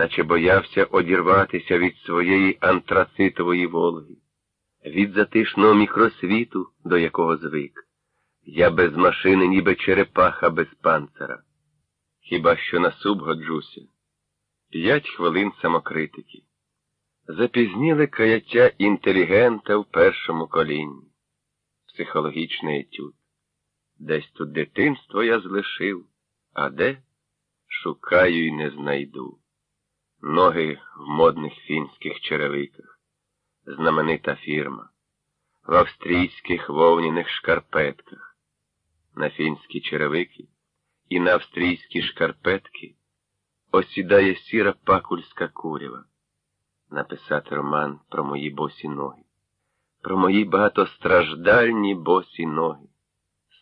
наче боявся одірватися від своєї антрацитової Волги, від затишного мікросвіту, до якого звик. Я без машини, ніби черепаха без панцера. Хіба що на суп годжуся. П'ять хвилин самокритики. Запізніле каяття інтелігента в першому колінні. Психологічний етюд. Десь тут дитинство я злишив, а де шукаю і не знайду. Ноги в модних фінських черевиках, знаменита фірма, в австрійських вовняних шкарпетках, на фінські черевики і на австрійські шкарпетки осідає сіра пакульська курява. Написати роман про мої босі ноги, про мої багатостраждальні босі ноги,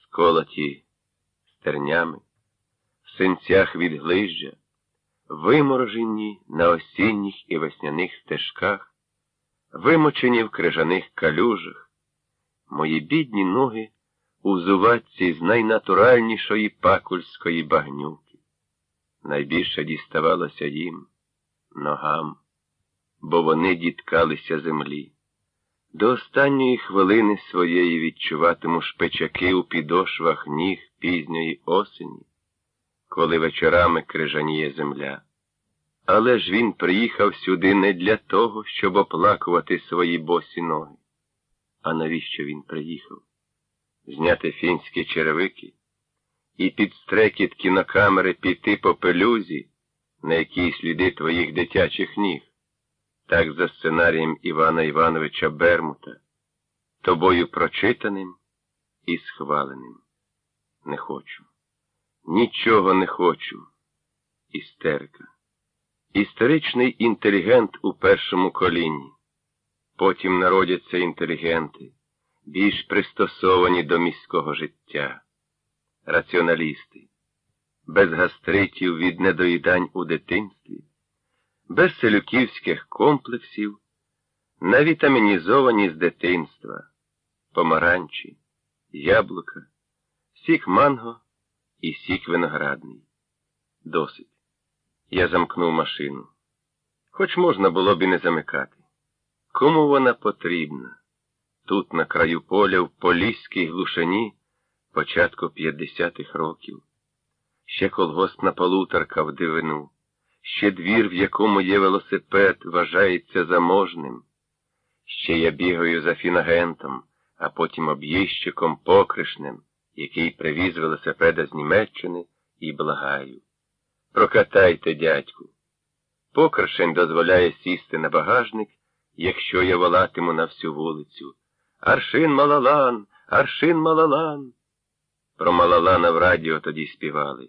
сколоті стернями, в синцях від глижжя, виморожені на осінніх і весняних стежках, вимочені в крижаних калюжах, мої бідні ноги у зуватці з найнатуральнішої пакульської багнюки. Найбільше діставалося їм ногам, бо вони діткалися землі. До останньої хвилини своєї відчуватиму шпичаки у підошвах ніг пізньої осені, коли вечорами крижаніє земля. Але ж він приїхав сюди не для того, щоб оплакувати свої босі ноги. А навіщо він приїхав? Зняти фінські черевики і під стрекіт кінокамери піти по пелюзі, на якій сліди твоїх дитячих ніг так за сценарієм Івана Івановича Бермута, тобою прочитаним і схваленим. Не хочу. Нічого не хочу. Істерика. Історичний інтелігент у першому колінні. Потім народяться інтелігенти, більш пристосовані до міського життя, раціоналісти, без гастритів від недоїдань у дитинстві без селюківських комплексів, навітамінізовані з дитинства, помаранчі, яблука, сік манго і сік виноградний. Досить. Я замкнув машину. Хоч можна було б і не замикати. Кому вона потрібна? Тут, на краю поля, в поліській глушині, початку 50-х років. Ще колгоспна полуторка в дивину ще двір, в якому є велосипед, вважається заможним. Ще я бігаю за фінагентом, а потім об'їщиком покришним, який привіз велосипеда з Німеччини, і благаю. Прокатайте, дядьку. Покришень дозволяє сісти на багажник, якщо я волатиму на всю вулицю. Аршин Малалан, Аршин Малалан. Про Малалана в радіо тоді співали.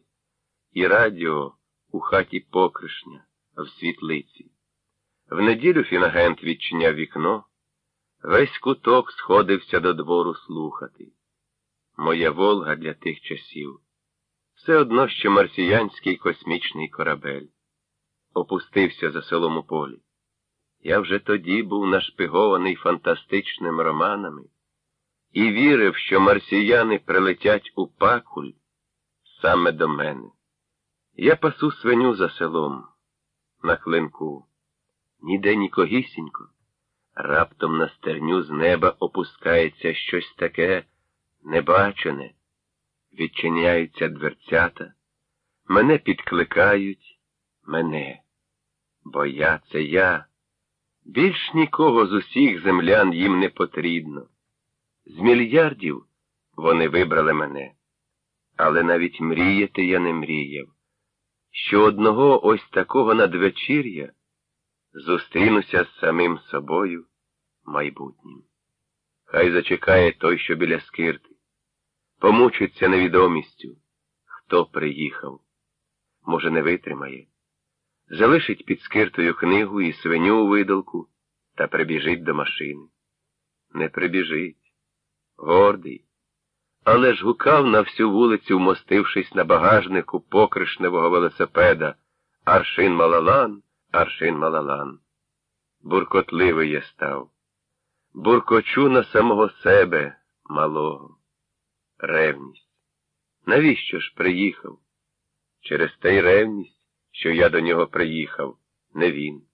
І радіо у хаті покришня, в світлиці. В неділю фінагент відчиняв вікно, весь куток сходився до двору слухати. Моя Волга для тих часів. Все одно що марсіянський космічний корабель. Опустився за селом у полі. Я вже тоді був нашпигований фантастичними романами і вірив, що марсіяни прилетять у пакуль саме до мене. Я пасу свиню за селом, на клинку. Ніде нікогісінько. Раптом на стерню з неба опускається щось таке небачене. Відчиняються дверцята. Мене підкликають, мене. Бо я це я. Більш нікого з усіх землян їм не потрібно. З мільярдів вони вибрали мене. Але навіть мріяти я не мріяв що одного ось такого надвечір'я зустрінуся з самим собою майбутнім. Хай зачекає той, що біля скирти, помучиться невідомістю, хто приїхав, може, не витримає, залишить під скиртою книгу і свиню у видалку та прибіжить до машини. Не прибіжить, гордий але ж гукав на всю вулицю, вмостившись на багажнику покришневого велосипеда Аршин Малалан, Аршин Малалан. Буркотливий я став. Буркочу на самого себе малого. Ревність. Навіщо ж приїхав? Через те й ревність, що я до нього приїхав, не він.